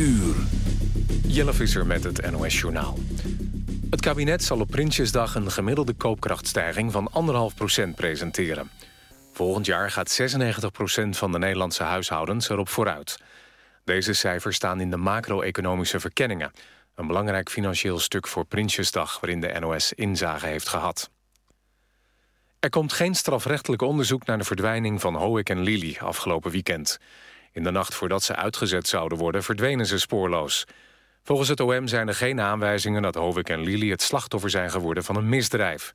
uur. Jelle Visser met het NOS-journaal. Het kabinet zal op Prinsjesdag een gemiddelde koopkrachtstijging van 1,5% presenteren. Volgend jaar gaat 96% van de Nederlandse huishoudens erop vooruit. Deze cijfers staan in de macro-economische verkenningen... een belangrijk financieel stuk voor Prinsjesdag... waarin de NOS inzage heeft gehad. Er komt geen strafrechtelijk onderzoek naar de verdwijning van Hoek en Lily afgelopen weekend. In de nacht voordat ze uitgezet zouden worden verdwenen ze spoorloos. Volgens het OM zijn er geen aanwijzingen dat Hovik en Lily het slachtoffer zijn geworden van een misdrijf.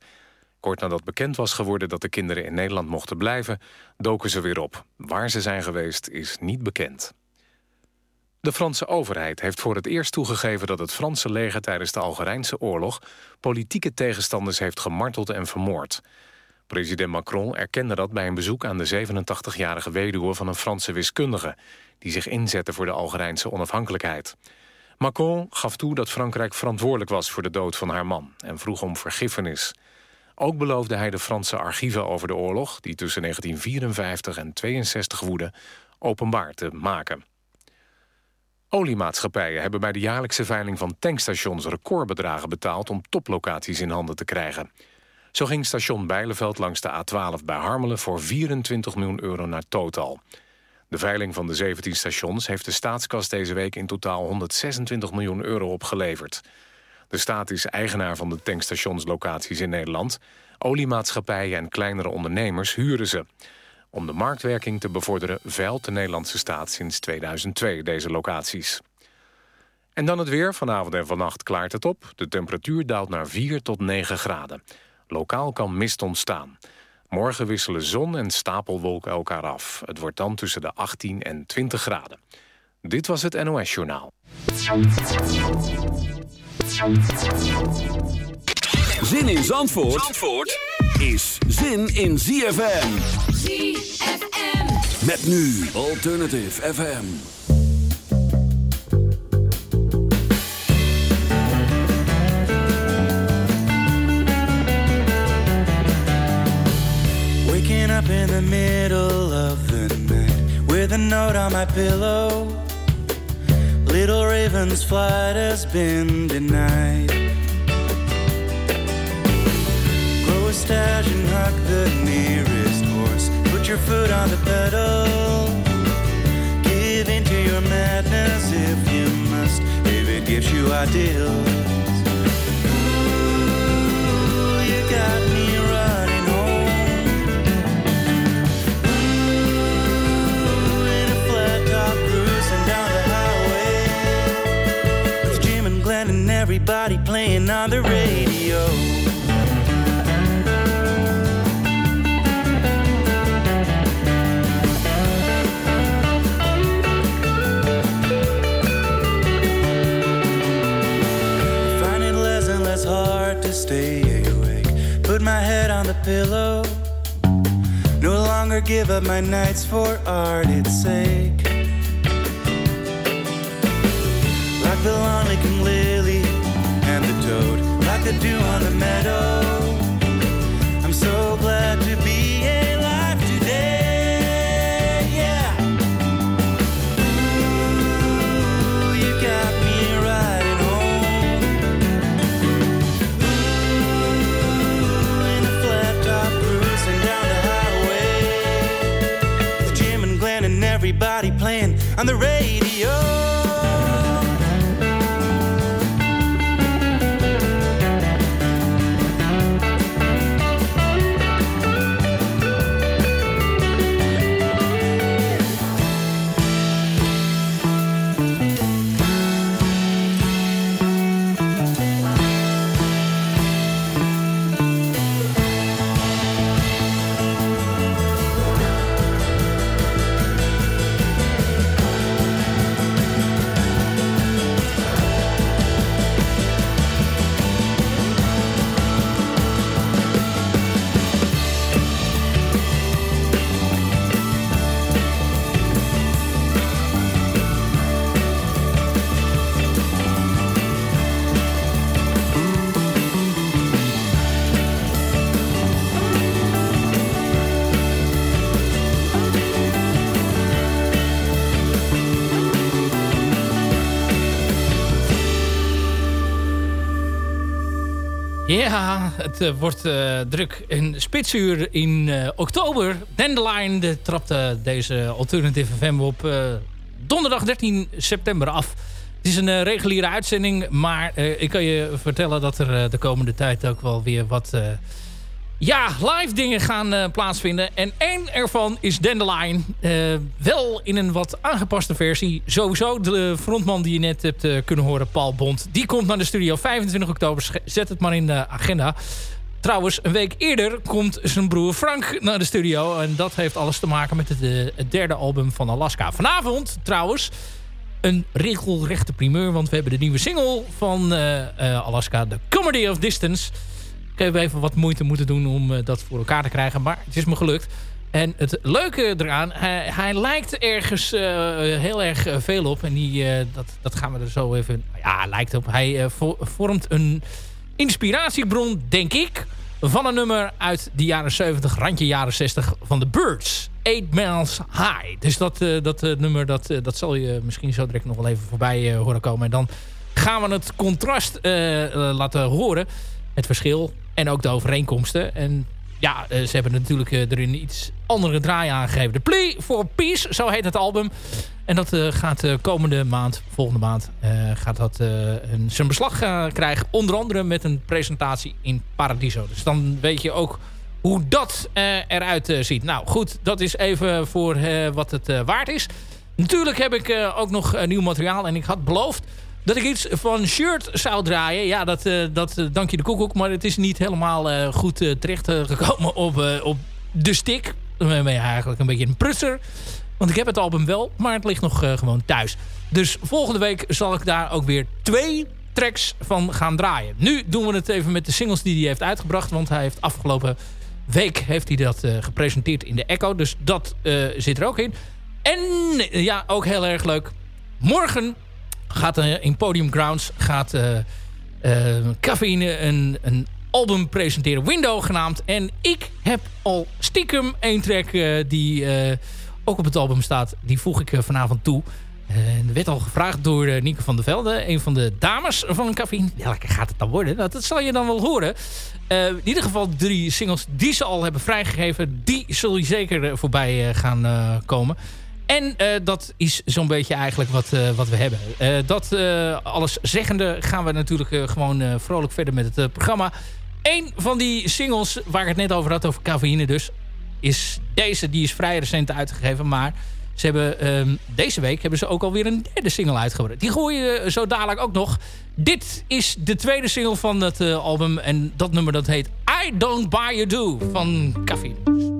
Kort nadat bekend was geworden dat de kinderen in Nederland mochten blijven, doken ze weer op. Waar ze zijn geweest is niet bekend. De Franse overheid heeft voor het eerst toegegeven dat het Franse leger tijdens de Algerijnse oorlog politieke tegenstanders heeft gemarteld en vermoord. President Macron erkende dat bij een bezoek aan de 87-jarige weduwe van een Franse wiskundige... die zich inzette voor de Algerijnse onafhankelijkheid. Macron gaf toe dat Frankrijk verantwoordelijk was voor de dood van haar man... en vroeg om vergiffenis. Ook beloofde hij de Franse archieven over de oorlog... die tussen 1954 en 62 woedde, openbaar te maken. Oliemaatschappijen hebben bij de jaarlijkse veiling van tankstations... recordbedragen betaald om toplocaties in handen te krijgen... Zo ging station Bijleveld langs de A12 bij Harmelen... voor 24 miljoen euro naar Total. De veiling van de 17 stations heeft de staatskas deze week... in totaal 126 miljoen euro opgeleverd. De staat is eigenaar van de tankstationslocaties in Nederland. Oliemaatschappijen en kleinere ondernemers huren ze. Om de marktwerking te bevorderen veilt de Nederlandse staat sinds 2002 deze locaties. En dan het weer. Vanavond en vannacht klaart het op. De temperatuur daalt naar 4 tot 9 graden. Lokaal kan mist ontstaan. Morgen wisselen zon en stapelwolken elkaar af. Het wordt dan tussen de 18 en 20 graden. Dit was het NOS Journaal. Zin in Zandvoort, Zandvoort is zin in ZFM. ZFM. Met nu Alternative FM. Up in the middle of the night with a note on my pillow. Little Raven's flight has been denied. Grow a stash and hug the nearest horse. Put your foot on the pedal. Give into your madness if you must, if it gives you ideals. Ooh, you got everybody playing on the radio. Find it less and less hard to stay awake. Put my head on the pillow. No longer give up my nights for art its sake. Like the lawn licking lily the dew on the meadow. I'm so glad to be alive today. Yeah. Ooh, you got me riding home. Ooh, in a flat top cruising down the highway with Jim and Glenn and everybody playing on the radio. Ja, het uh, wordt uh, druk. Een spitsuur in uh, oktober. Dandelion de trapte deze Alternative FM op donderdag 13 september af. Het is een reguliere uitzending, maar ik kan je vertellen dat er de komende tijd ook wel weer wat ja, live dingen gaan uh, plaatsvinden. En één ervan is Dandelion. Uh, wel in een wat aangepaste versie. Sowieso de frontman die je net hebt uh, kunnen horen, Paul Bond. Die komt naar de studio 25 oktober. Zet het maar in de agenda. Trouwens, een week eerder komt zijn broer Frank naar de studio. En dat heeft alles te maken met het, het derde album van Alaska. Vanavond, trouwens, een regelrechte primeur. Want we hebben de nieuwe single van Alaska. The Comedy of Distance... Ik heb even wat moeite moeten doen om uh, dat voor elkaar te krijgen. Maar het is me gelukt. En het leuke eraan, hij, lijkt ergens uh, heel erg veel op. En die, dat, dat gaan we er zo even... Ja, lijkt op. Hij vormt een inspiratiebron, denk ik... van een nummer uit de jaren 70, randje jaren 60 van The Birds. Eight Miles High. Dus dat, dat nummer, dat, dat zal je misschien zo direct nog wel even voorbij horen komen. En dan gaan we het contrast laten horen. Het verschil en ook de overeenkomsten. En ja, eh, ze hebben natuurlijk eh, er een iets andere draai aangegeven. The Plea for Peace, zo heet het album. En dat uh, gaat de komende maand, volgende maand, gaat dat een, zijn beslag krijgen. Onder andere met een presentatie in Paradiso. Dus dan weet je ook hoe dat eruit ziet. Nou goed, dat is even voor wat het waard is. Natuurlijk heb ik ook nog nieuw materiaal. En ik had beloofd dat ik iets van Shirt zou draaien. Ja, dat, uh, dat uh, dank je de koekoek. Maar het is niet helemaal uh, goed terecht gekomen op, op de stick. Dan ben je eigenlijk een beetje een prutser. Want ik heb het album wel, maar het ligt nog gewoon thuis. Dus volgende week zal ik daar ook weer twee tracks van gaan draaien. Nu doen we het even met de singles die hij heeft uitgebracht. Want hij heeft afgelopen week heeft hij dat gepresenteerd in de Echo. Dus dat zit er ook in. En ja, ook heel erg leuk. Morgen gaat uh, in Podium Grounds gaat uh, Cafeïne een, een album presenteren. Window genaamd. En ik heb al stiekem één track die ook op het album staat. Die voeg ik vanavond toe. er werd al gevraagd door uh, Nieke van der Velde, een van de dames van Cafeïne. Welke gaat het dan worden? Dat, dat zal je dan wel horen. In ieder geval drie singles die ze al hebben vrijgegeven. Die zul je zeker voorbij gaan komen. En uh, dat is zo'n beetje eigenlijk wat, uh, wat we hebben. Uh, dat alles zeggende gaan we natuurlijk gewoon vrolijk verder met het programma. Eén van die singles waar ik het net over had, over cafeïne dus... is deze, die is vrij recent uitgegeven. Maar ze hebben, um, deze week hebben ze ook alweer een derde single uitgebracht. Die gooien zo dadelijk ook nog. Dit is de tweede single van dat album. En dat nummer dat heet I Don't Buy You Do van Cafeïne.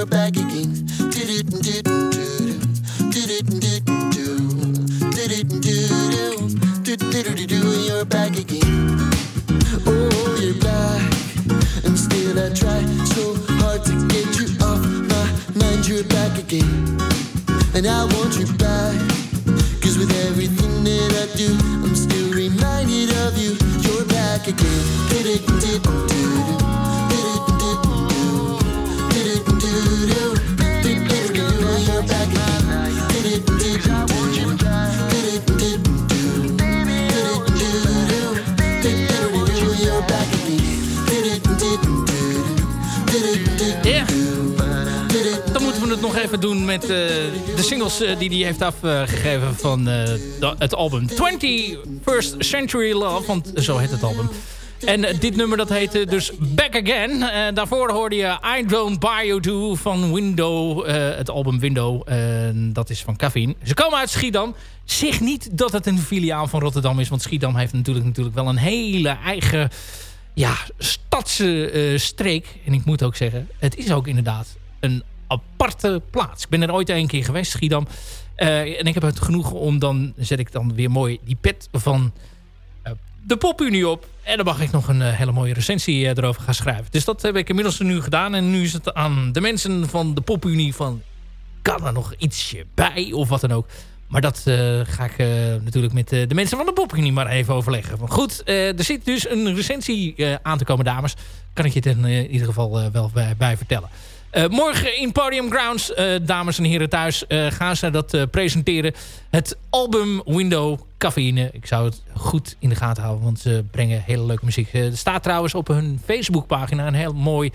You're back again. Doen met eh, de singles eh, die hij heeft afgegeven van eh, het album 21st Century Love. Want zo heet het album. En dit nummer dat heette dus Back Again. Daarvoor hoorde je I Don't Buy You Do van Window. het album Window. Dat is van Caffeine. Ze komen uit Schiedam. Zeg niet dat het een filiaal van Rotterdam is. Want Schiedam heeft natuurlijk, natuurlijk wel een hele eigen ja, stadse streek. En ik moet ook zeggen, het is ook inderdaad een aparte plaats. Ik ben er ooit een keer geweest, Schiedam. Eh, en ik heb het genoeg om dan, zet ik dan weer mooi die pet van eh, de Popunie op. En dan mag ik nog een eh, hele mooie recensie erover gaan schrijven. Dus dat heb ik inmiddels nu gedaan. En nu is het aan de mensen van de Popunie van... kan er nog ietsje bij of wat dan ook. Maar dat ga ik natuurlijk met de mensen van de Popunie maar even overleggen. Maar goed, er zit dus een recensie aan te komen, dames. Kan ik je er in ieder geval wel bij vertellen. Eh, morgen in Podium Grounds, eh, dames en heren thuis, eh, gaan ze dat presenteren. Het album Window Cafeïne. Ik zou het goed in de gaten houden, want ze brengen hele leuke muziek. Er staat trouwens op hun Facebookpagina een heel mooi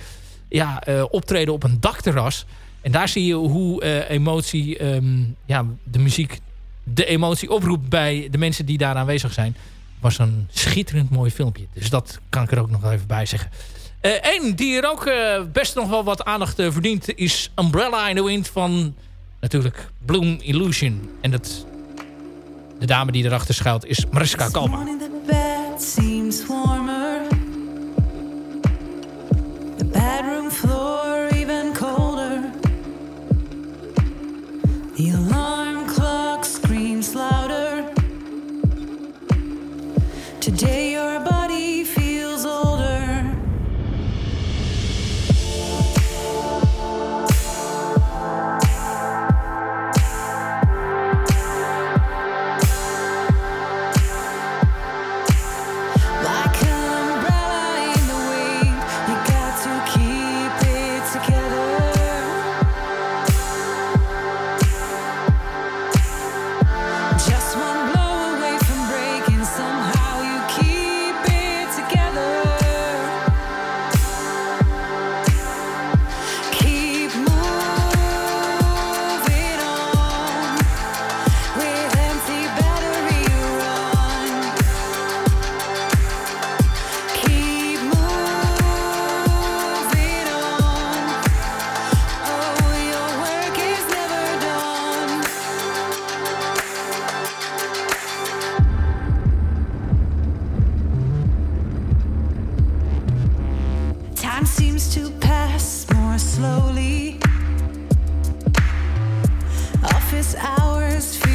ja, optreden op een dakterras. En daar zie je hoe emotie, ehm, ja, de muziek, de emotie oproept bij de mensen die daar aanwezig zijn. Was een schitterend mooi filmpje. Dus dat kan ik er ook nog even bij zeggen. Eén die er ook eh, best nog wel wat aandacht eh, verdient... is Umbrella in the Wind van natuurlijk Bloom Illusion. En dat, de dame die erachter schuilt is Mariska Kalma. hours feel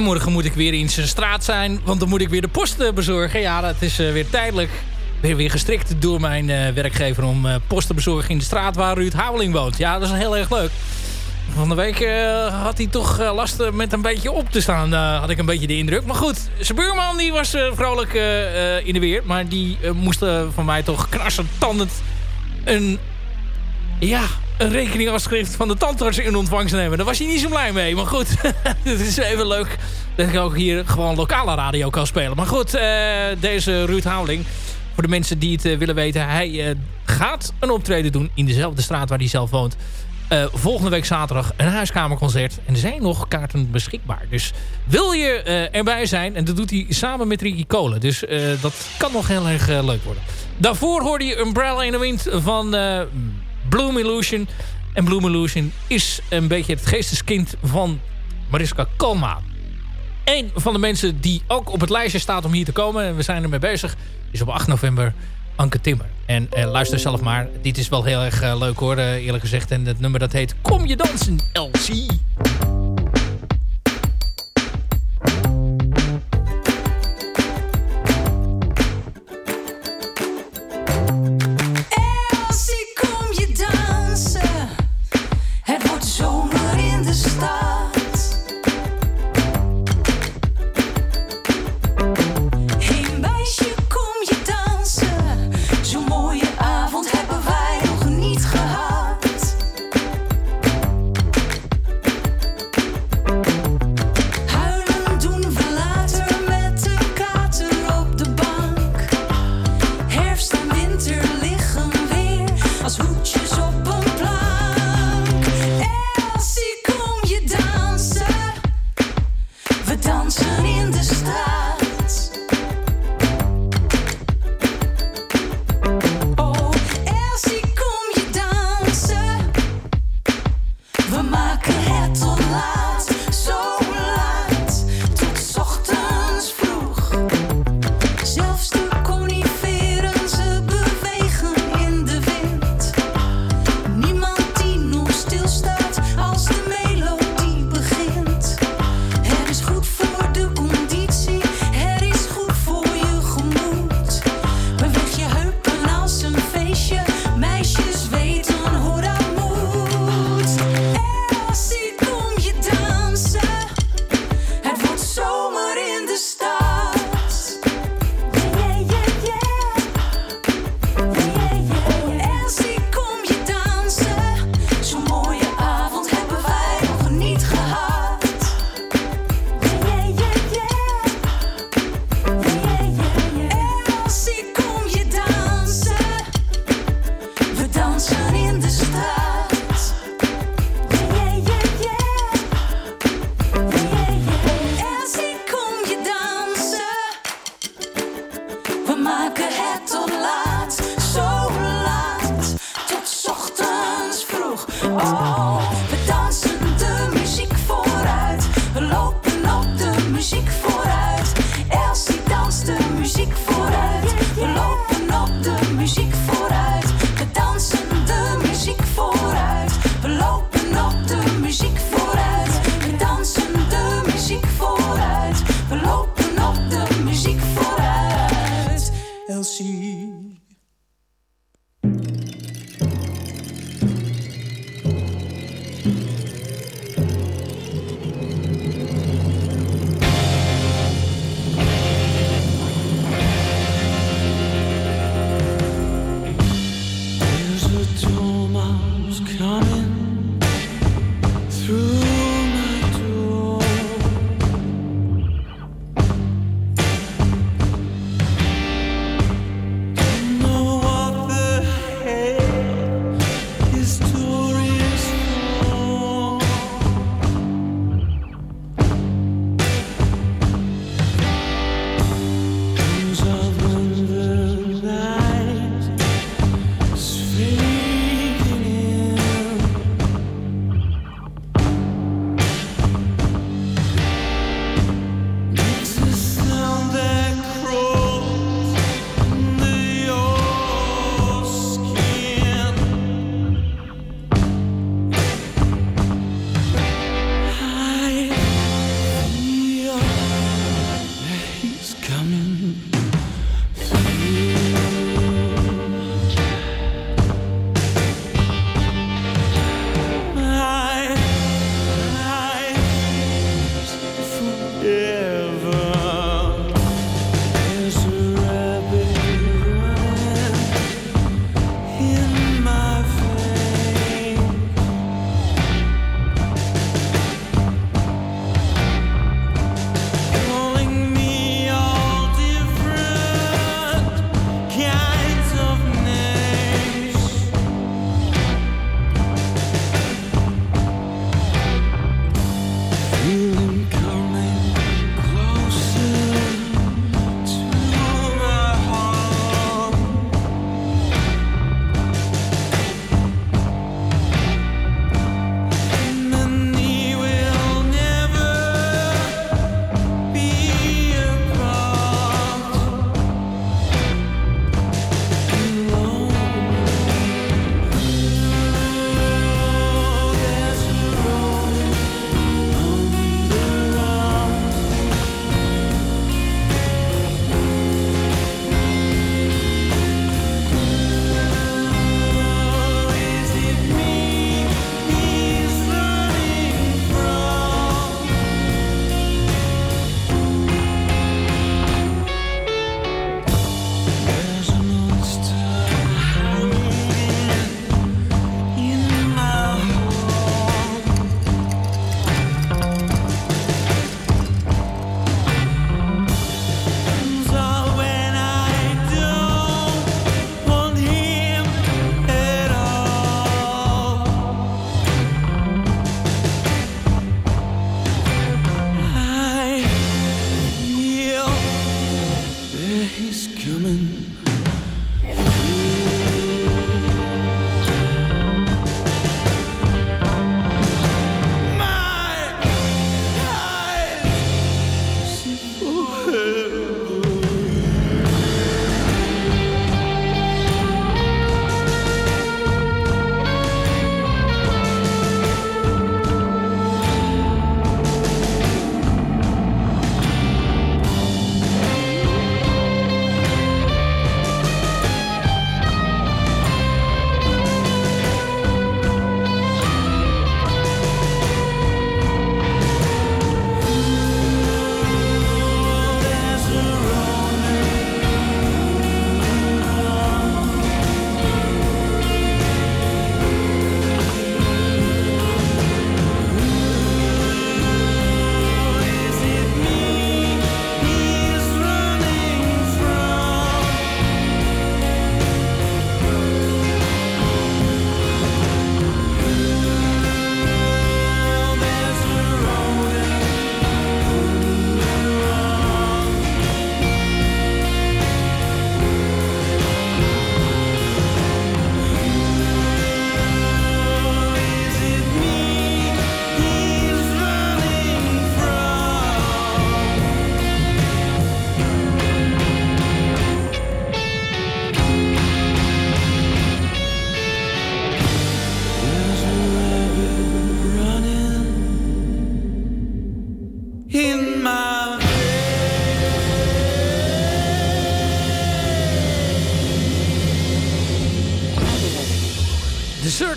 En morgen moet ik weer in zijn straat zijn. Want dan moet ik weer de post eh, bezorgen. Ja, dat is eh, weer tijdelijk. Ben weer gestrikt door mijn eh, werkgever om eh, post te bezorgen in de straat waar Ruud Houweling woont. Ja, dat is heel erg leuk. Van de week had hij toch eh, last met een beetje op te staan. had ik een beetje de indruk. Maar goed, zijn buurman die was vrolijk in de weer. Maar die moest van mij toch knarsend tandend een, ja, een rekeningafschrift van de tandarts in ontvangst nemen. Daar was hij niet zo blij mee. Maar goed, het is even leuk dat ik ook hier gewoon lokale radio kan spelen. Maar goed, eh, deze Ruud Houweling... Voor de mensen die het eh, willen weten. Hij eh, gaat een optreden doen in dezelfde straat waar hij zelf woont. Volgende week zaterdag een huiskamerconcert. En er zijn nog kaarten beschikbaar. Dus wil je erbij zijn. En dat doet hij samen met Ricky Kolen. Dus dat kan nog heel erg leuk worden. Daarvoor hoorde je Umbrella in the Wind van Bloom Illusion. En Bloom Illusion is een beetje het geesteskind van Mariska Kalma. Een van de mensen die ook op het lijstje staat om hier te komen... en we zijn ermee bezig, is op 8 november Anke Timmer. En eh, luister zelf maar. Dit is wel heel erg eh, leuk hoor, eh, eerlijk gezegd. En het nummer dat heet Kom je dansen, Elsie.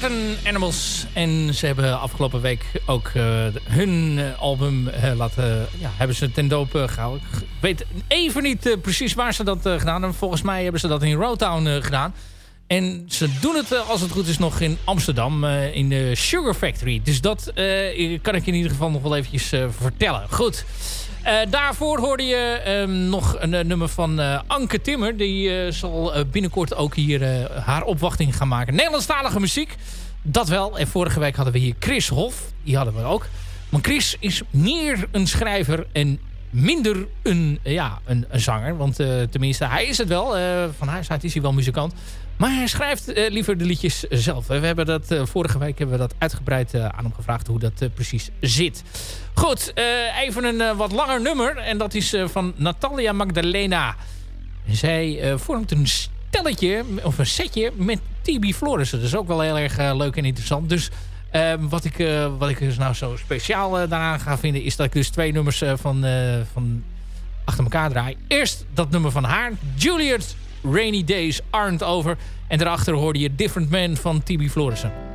Certain Animals. En ze hebben afgelopen week ook uh, hun uh, album uh, laten... ja, hebben ze ten doop gehouden. Ik weet even niet precies waar ze dat gedaan hebben. Volgens mij hebben ze dat in Roadtown gedaan. En ze doen het, als het goed is, nog in Amsterdam. in de Sugar Factory. Dus dat kan ik in ieder geval nog wel eventjes vertellen. Goed. Uh, daarvoor hoorde je um, nog een uh, nummer van uh, Anke Timmer. Die zal binnenkort ook hier haar opwachting gaan maken. Nederlandstalige muziek, dat wel. En vorige week hadden we hier Chris Hof. Die hadden we ook. Maar Chris is meer een schrijver en minder een, ja, een, een zanger. Want tenminste, hij is het wel. van huis uit is hij wel muzikant. Maar hij schrijft liever de liedjes zelf. We hebben dat, vorige week hebben we dat uitgebreid aan hem gevraagd hoe dat precies zit. Goed, uh, even een uh, wat langer nummer. En dat is uh, van Natalia Magdalena. Zij vormt een stelletje, of een setje met TB Flores. Dat is ook wel heel erg leuk en interessant. Dus wat, ik, wat ik dus nou zo speciaal daaraan ga vinden... is dat ik dus twee nummers van, van achter elkaar draai. Eerst dat nummer van haar. Juliet Rainy Days Aren't Over. En daarachter hoorde je Different Man van TB Florissen.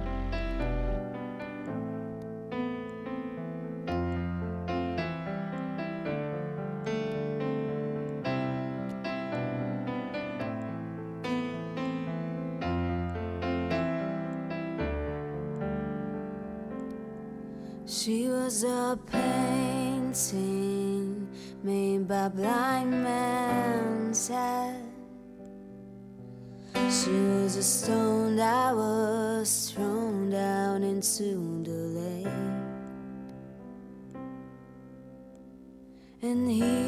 She was a painting made by blind man's hand. She was a stone that was thrown down into the lake. And he,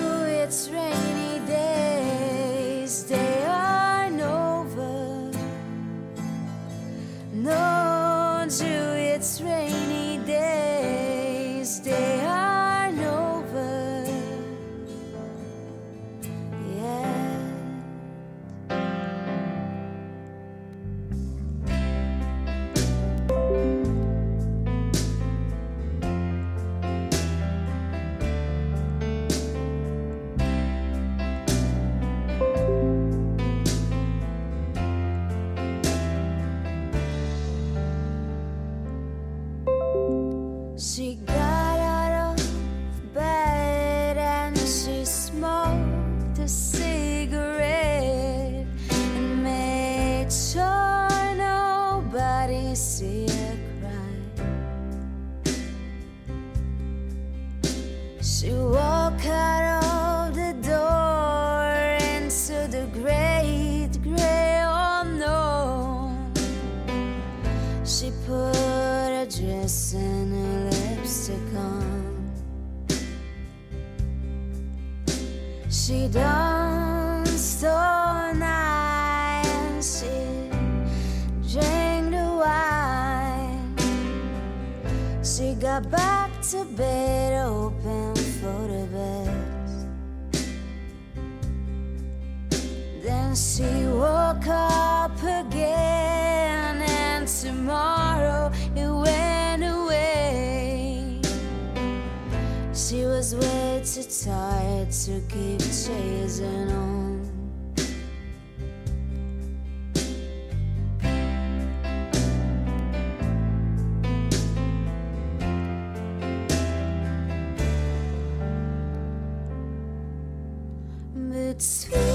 sweet.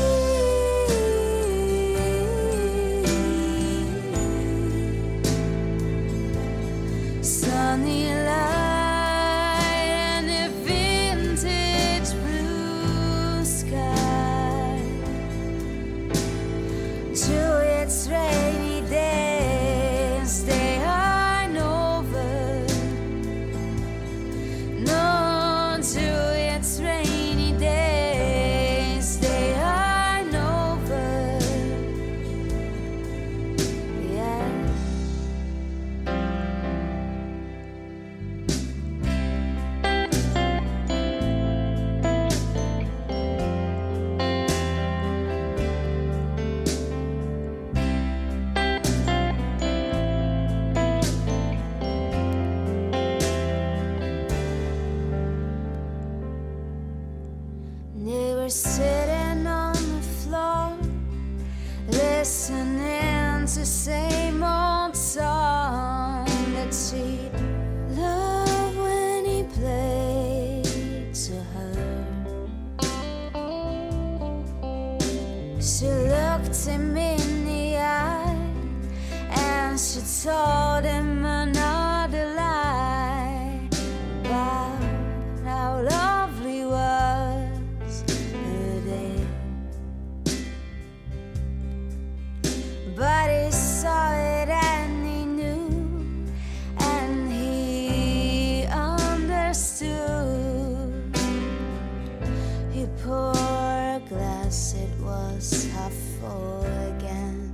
it was half full again.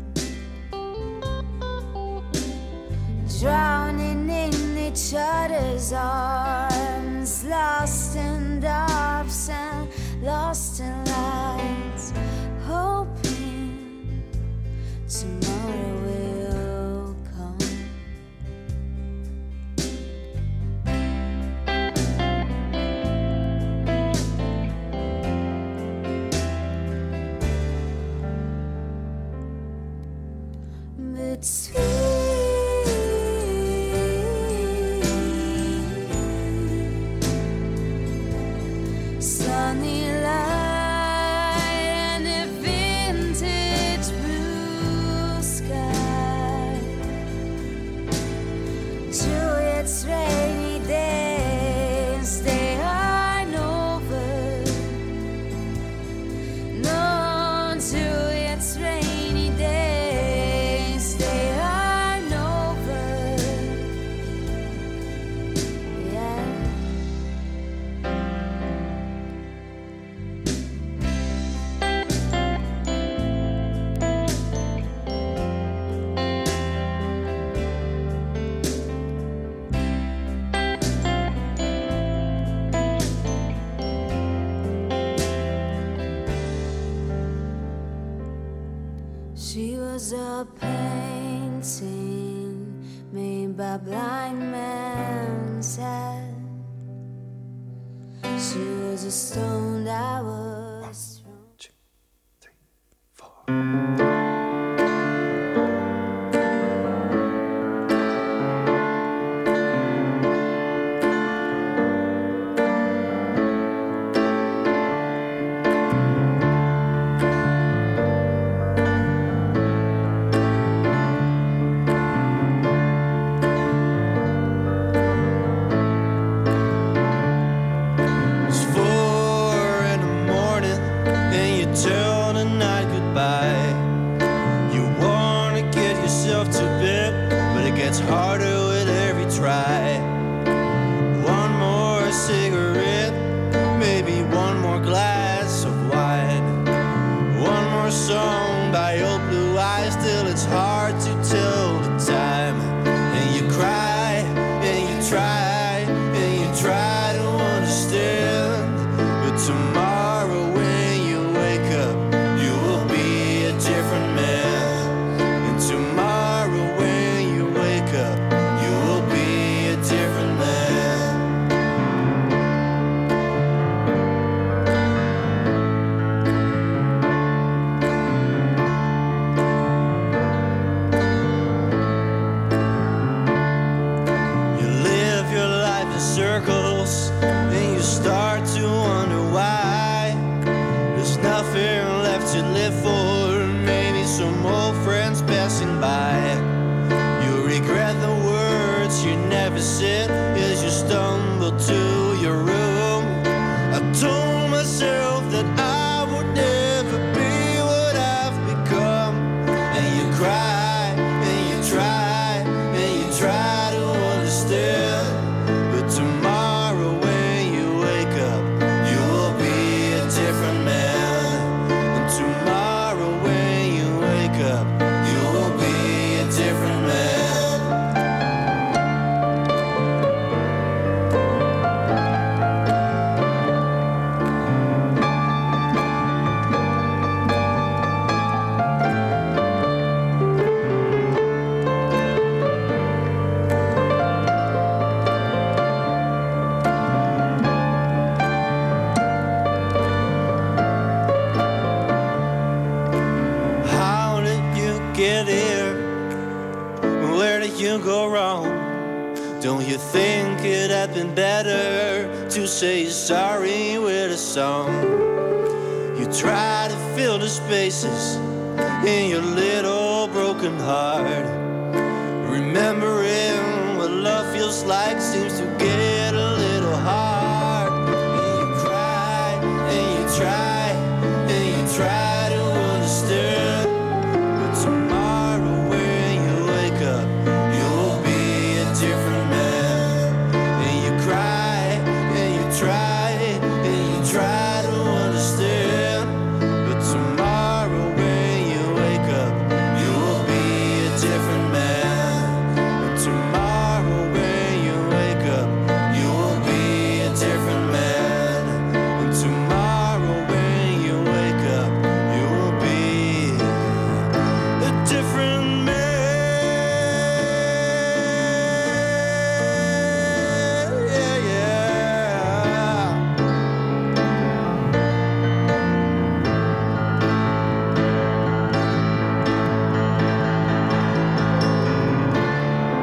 Drowning in each other's arms, lost in the absent, lost in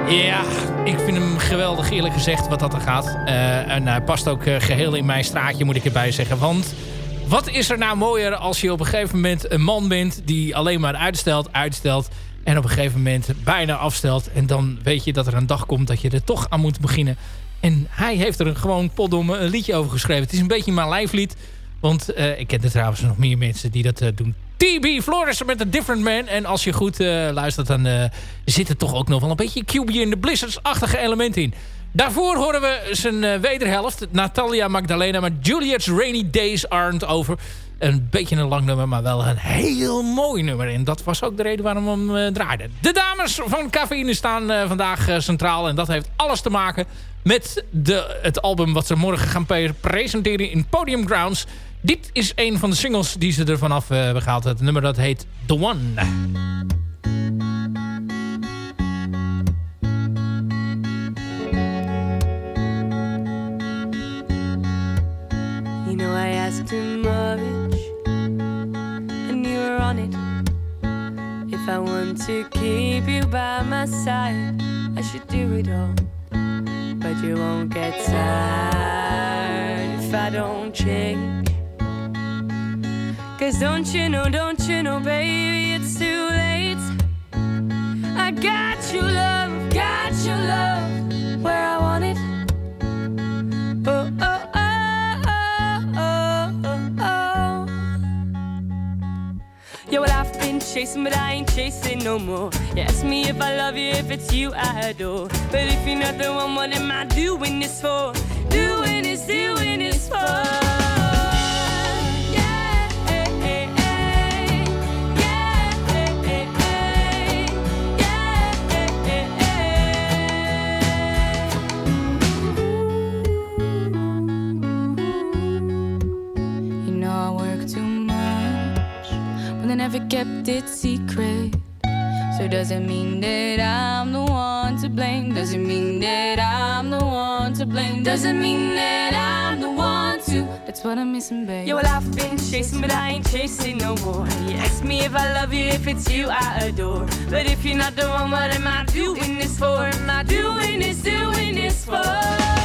Ja, ik vind hem geweldig eerlijk gezegd wat dat er gaat. Eh, en hij past ook eh, geheel in mijn straatje moet ik erbij zeggen. Want wat is er nou mooier als je op een gegeven moment een man bent... die alleen maar uitstelt, uitstelt... en op een gegeven moment bijna afstelt. En dan weet je dat er een dag komt dat je er toch aan moet beginnen. En hij heeft er een gewoon potdomme een liedje over geschreven. Het is een beetje mijn lijflied. Want eh, ik ken er trouwens nog meer mensen die dat doen. TB Flores met A Different Man. En als je goed eh, luistert, dan eh, zit er toch ook nog wel een beetje QB in de Blizzards-achtige element in. Daarvoor horen we zijn eh, wederhelft, Natalia Magdalena. Maar Juliet's Rainy Days aren't over. Een beetje een lang nummer, maar wel een heel mooi nummer. En dat was ook de reden waarom we hem draaiden. De dames van Cafeïne staan vandaag centraal. En dat heeft alles te maken met de, het album wat ze morgen gaan pre- presenteren in Podium Grounds. Dit is een van de singles die ze er vanaf eh, hebben gehaald. Het nummer dat heet The One. You know I asked too much, and you were on it. If I want to keep you by my side, I should do it all. But you won't get tired if I don't change. Cause don't you know, don't you know, baby, it's too late. I got your love, got your love where I want it. Oh, oh, oh, oh, oh, oh. Yeah, well, I've been chasing, but I ain't chasing no more. You ask me if I love you, if it's you I adore. But if you're not the one, what am I doing this for? Doing this, doing this to blame? Does it mean that I'm the one to? That's what I'm missing, babe. Yeah, well I've been chasing, but I ain't chasing no more. You ask me if I love you, if it's you I adore. But if you're not the one, what am I doing this for? Am I doing this, doing this for?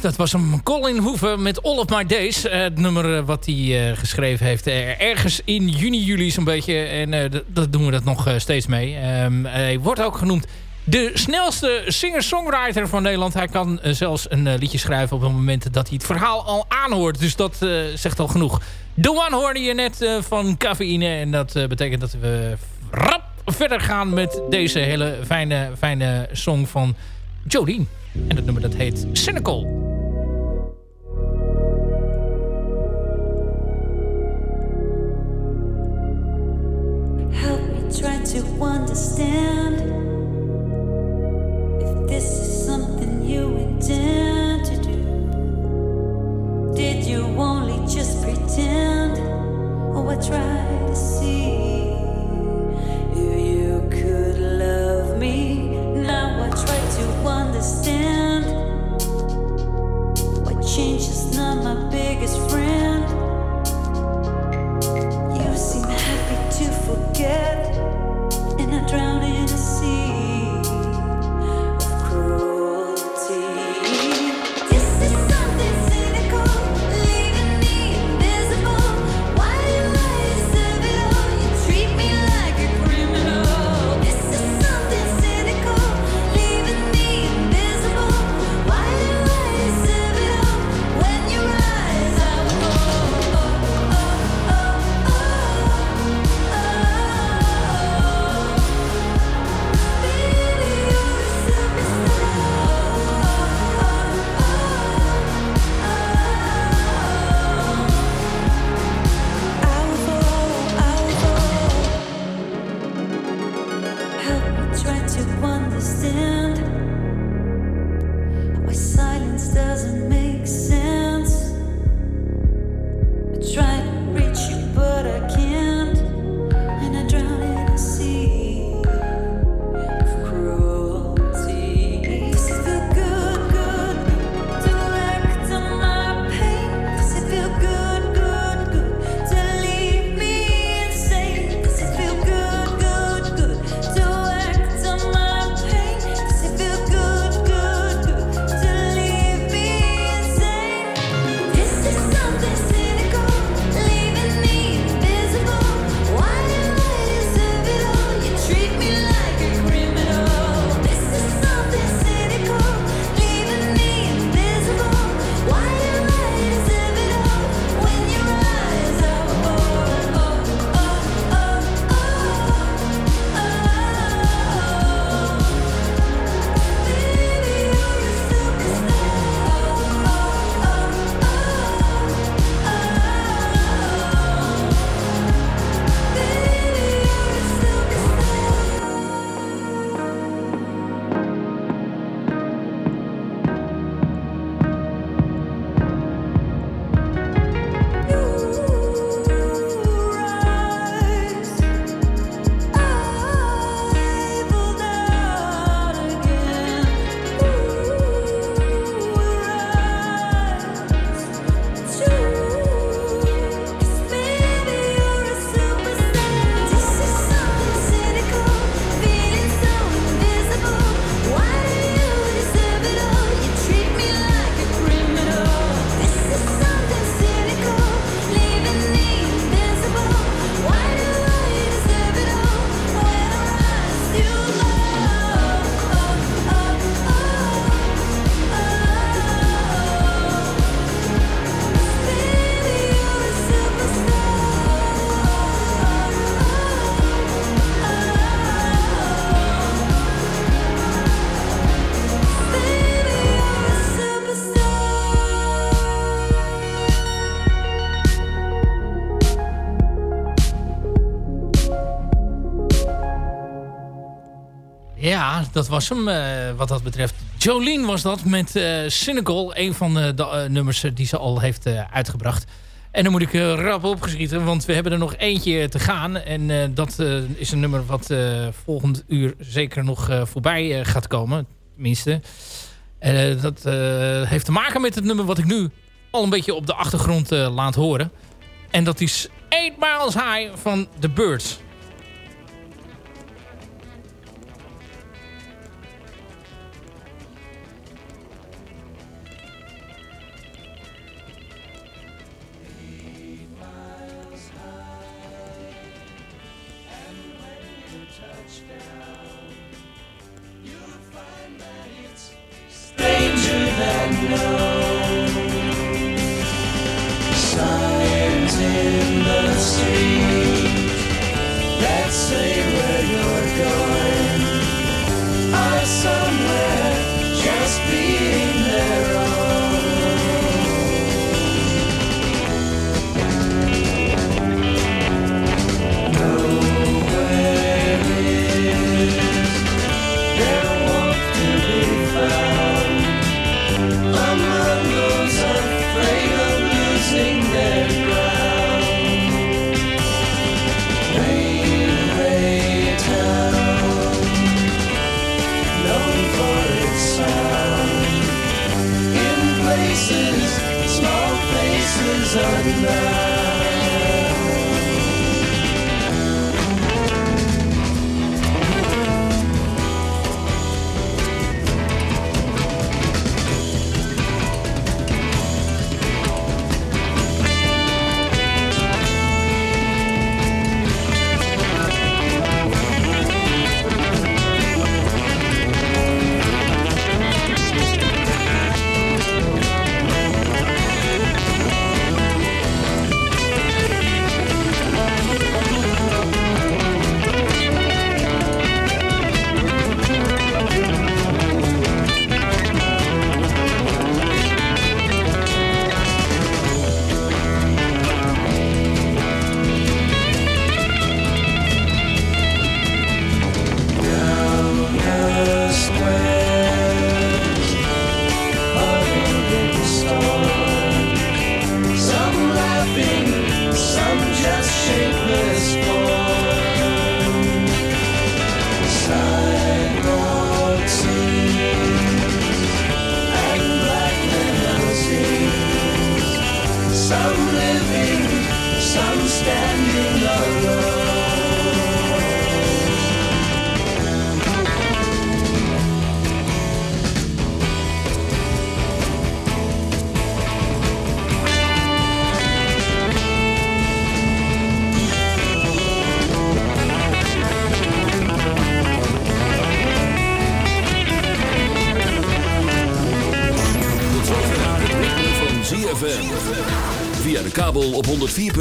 Dat was een Colin Hoeven met All of My Days. Eh, het nummer eh, wat hij eh, geschreven heeft. ergens in juni, juli zo'n beetje. En dat doen we dat nog steeds mee. Ehm, hij wordt ook genoemd de snelste singer-songwriter van Nederland. Hij kan zelfs een liedje schrijven op het moment dat hij het verhaal al aanhoort. Dus dat zegt al genoeg. The One hoorde je net van Cafeïne. En dat betekent dat we rap verder gaan met deze hele fijne, fijne song van Jolene. En dat nummer dat heet Cynical. Ja, dat was hem eh, wat dat betreft. Jolene was dat met eh Cynical. Een van de, de, eh, nummers eh, die ze al heeft eh, uitgebracht. En dan moet ik eh, rap opgeschieten, want we hebben er nog eentje te gaan. En eh, dat eh, is een nummer wat eh, volgend uur zeker nog eh, voorbij eh, gaat komen. Tenminste. Eh, dat eh, heeft te maken met het nummer wat ik nu al een beetje op de achtergrond eh, laat horen. En dat is 8 Miles High van The Birds. know.